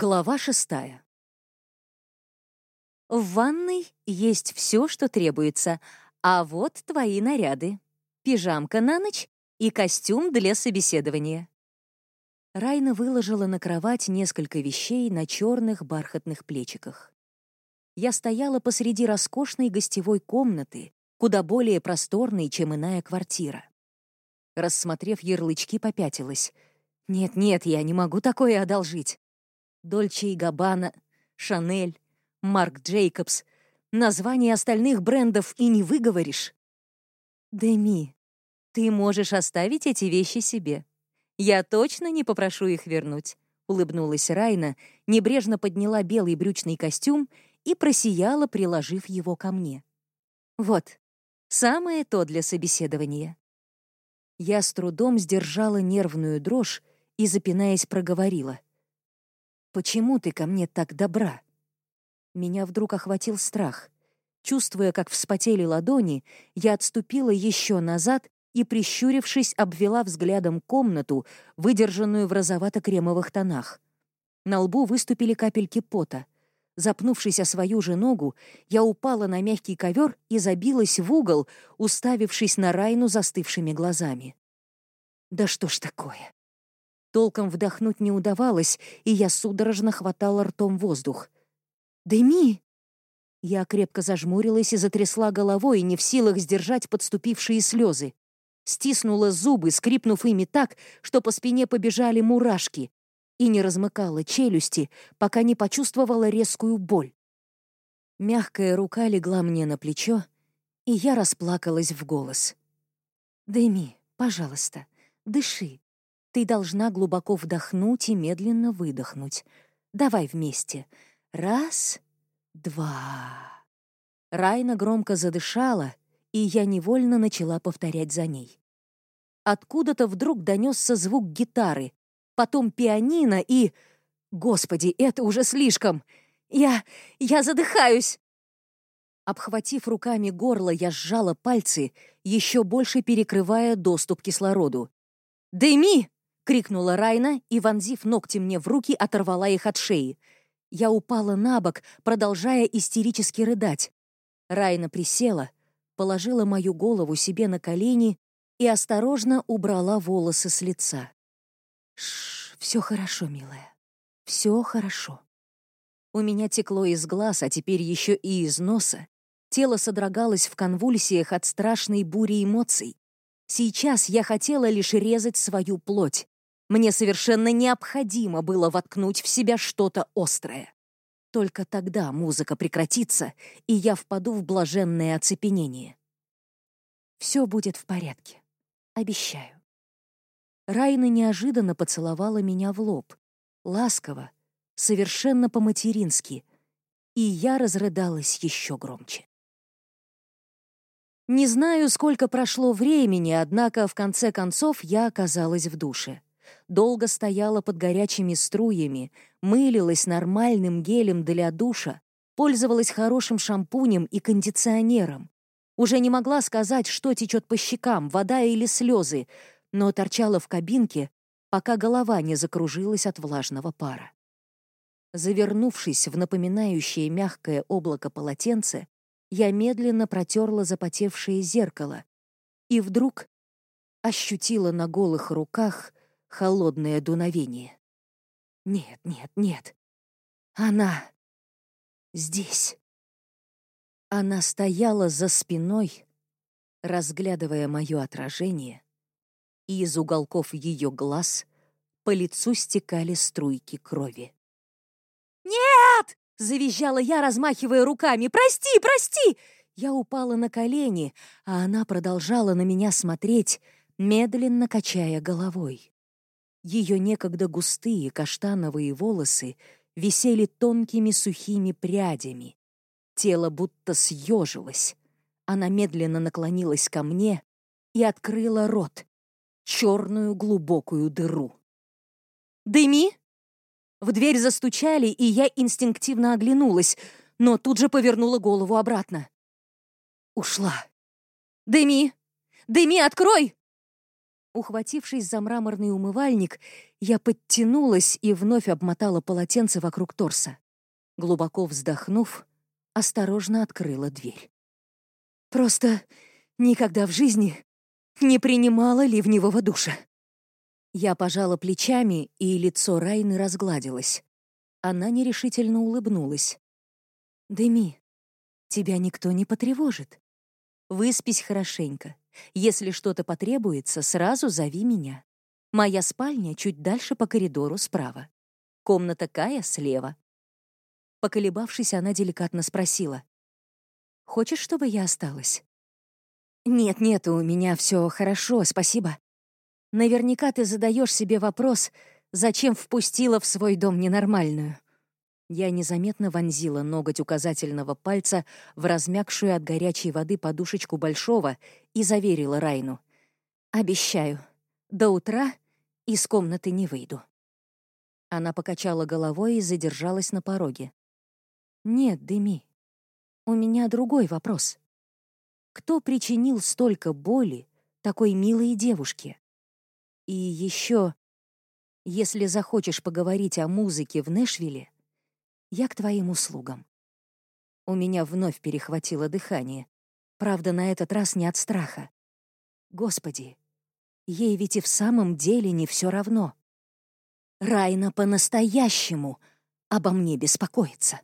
Глава шестая. В ванной есть все, что требуется, а вот твои наряды. Пижамка на ночь и костюм для собеседования. Райна выложила на кровать несколько вещей на черных бархатных плечиках. Я стояла посреди роскошной гостевой комнаты, куда более просторной, чем иная квартира. Рассмотрев ярлычки, попятилась. «Нет-нет, я не могу такое одолжить. Дольче и Габбана, Шанель, Марк Джейкобс. Название остальных брендов и не выговоришь. Дэми, ты можешь оставить эти вещи себе. Я точно не попрошу их вернуть. Улыбнулась Райна, небрежно подняла белый брючный костюм и просияла, приложив его ко мне. Вот, самое то для собеседования. Я с трудом сдержала нервную дрожь и, запинаясь, проговорила — Почему ты ко мне так добра?» Меня вдруг охватил страх. Чувствуя, как вспотели ладони, я отступила еще назад и, прищурившись, обвела взглядом комнату, выдержанную в розовато-кремовых тонах. На лбу выступили капельки пота. Запнувшись о свою же ногу, я упала на мягкий ковер и забилась в угол, уставившись на Райну застывшими глазами. «Да что ж такое? Толком вдохнуть не удавалось, и я судорожно хватала ртом воздух. «Дэми!» Я крепко зажмурилась и затрясла головой, не в силах сдержать подступившие слезы. Стиснула зубы, скрипнув ими так, что по спине побежали мурашки, и не размыкала челюсти, пока не почувствовала резкую боль. Мягкая рука легла мне на плечо, и я расплакалась в голос. «Дэми, пожалуйста, дыши. Ты должна глубоко вдохнуть и медленно выдохнуть. Давай вместе. Раз, два. Райна громко задышала, и я невольно начала повторять за ней. Откуда-то вдруг донесся звук гитары, потом пианино и... Господи, это уже слишком! Я... я задыхаюсь! Обхватив руками горло, я сжала пальцы, еще больше перекрывая доступ к кислороду. «Дэми!» Крикнула Райна и, вонзив ногти мне в руки, оторвала их от шеи. Я упала на бок, продолжая истерически рыдать. Райна присела, положила мою голову себе на колени и осторожно убрала волосы с лица. Шш, все хорошо, милая. Все хорошо. У меня текло из глаз, а теперь еще и из носа. Тело содрогалось в конвульсиях от страшной бури эмоций. Сейчас я хотела лишь резать свою плоть. Мне совершенно необходимо было воткнуть в себя что-то острое. Только тогда музыка прекратится, и я впаду в блаженное оцепенение. Все будет в порядке. Обещаю. Райна неожиданно поцеловала меня в лоб. Ласково, совершенно по-матерински. И я разрыдалась еще громче. Не знаю, сколько прошло времени, однако в конце концов я оказалась в душе долго стояла под горячими струями, мылилась нормальным гелем для душа, пользовалась хорошим шампунем и кондиционером. Уже не могла сказать, что течет по щекам, вода или слезы, но торчала в кабинке, пока голова не закружилась от влажного пара. Завернувшись в напоминающее мягкое облако полотенце, я медленно протерла запотевшее зеркало и вдруг ощутила на голых руках холодное дуновение. Нет, нет, нет. Она здесь. Она стояла за спиной, разглядывая мое отражение, и из уголков ее глаз по лицу стекали струйки крови. «Нет!» — завизжала я, размахивая руками. «Прости, прости!» Я упала на колени, а она продолжала на меня смотреть, медленно качая головой. Ее некогда густые каштановые волосы висели тонкими сухими прядями. Тело будто съежилось. Она медленно наклонилась ко мне и открыла рот, черную глубокую дыру. «Дыми!» В дверь застучали, и я инстинктивно оглянулась, но тут же повернула голову обратно. Ушла. «Дыми! Дыми, открой!» Ухватившись за мраморный умывальник, я подтянулась и вновь обмотала полотенце вокруг торса. Глубоко вздохнув, осторожно открыла дверь. Просто никогда в жизни не принимала ливневого душа. Я пожала плечами, и лицо Райны разгладилось. Она нерешительно улыбнулась. «Деми, тебя никто не потревожит. Выспись хорошенько. Если что-то потребуется, сразу зови меня. Моя спальня чуть дальше по коридору справа. Комната Кая слева». Поколебавшись, она деликатно спросила. «Хочешь, чтобы я осталась?» «Нет-нет, у меня все хорошо, спасибо. Наверняка ты задаешь себе вопрос, зачем впустила в свой дом ненормальную». Я незаметно вонзила ноготь указательного пальца в размягшую от горячей воды подушечку большого и заверила Райну. «Обещаю, до утра из комнаты не выйду». Она покачала головой и задержалась на пороге. «Нет, Деми, у меня другой вопрос. Кто причинил столько боли такой милой девушке? И еще, если захочешь поговорить о музыке в Нэшвилле, я к твоим услугам. У меня вновь перехватило дыхание. Правда, на этот раз не от страха. Господи, ей ведь и в самом деле не все равно. Райна по-настоящему обо мне беспокоится.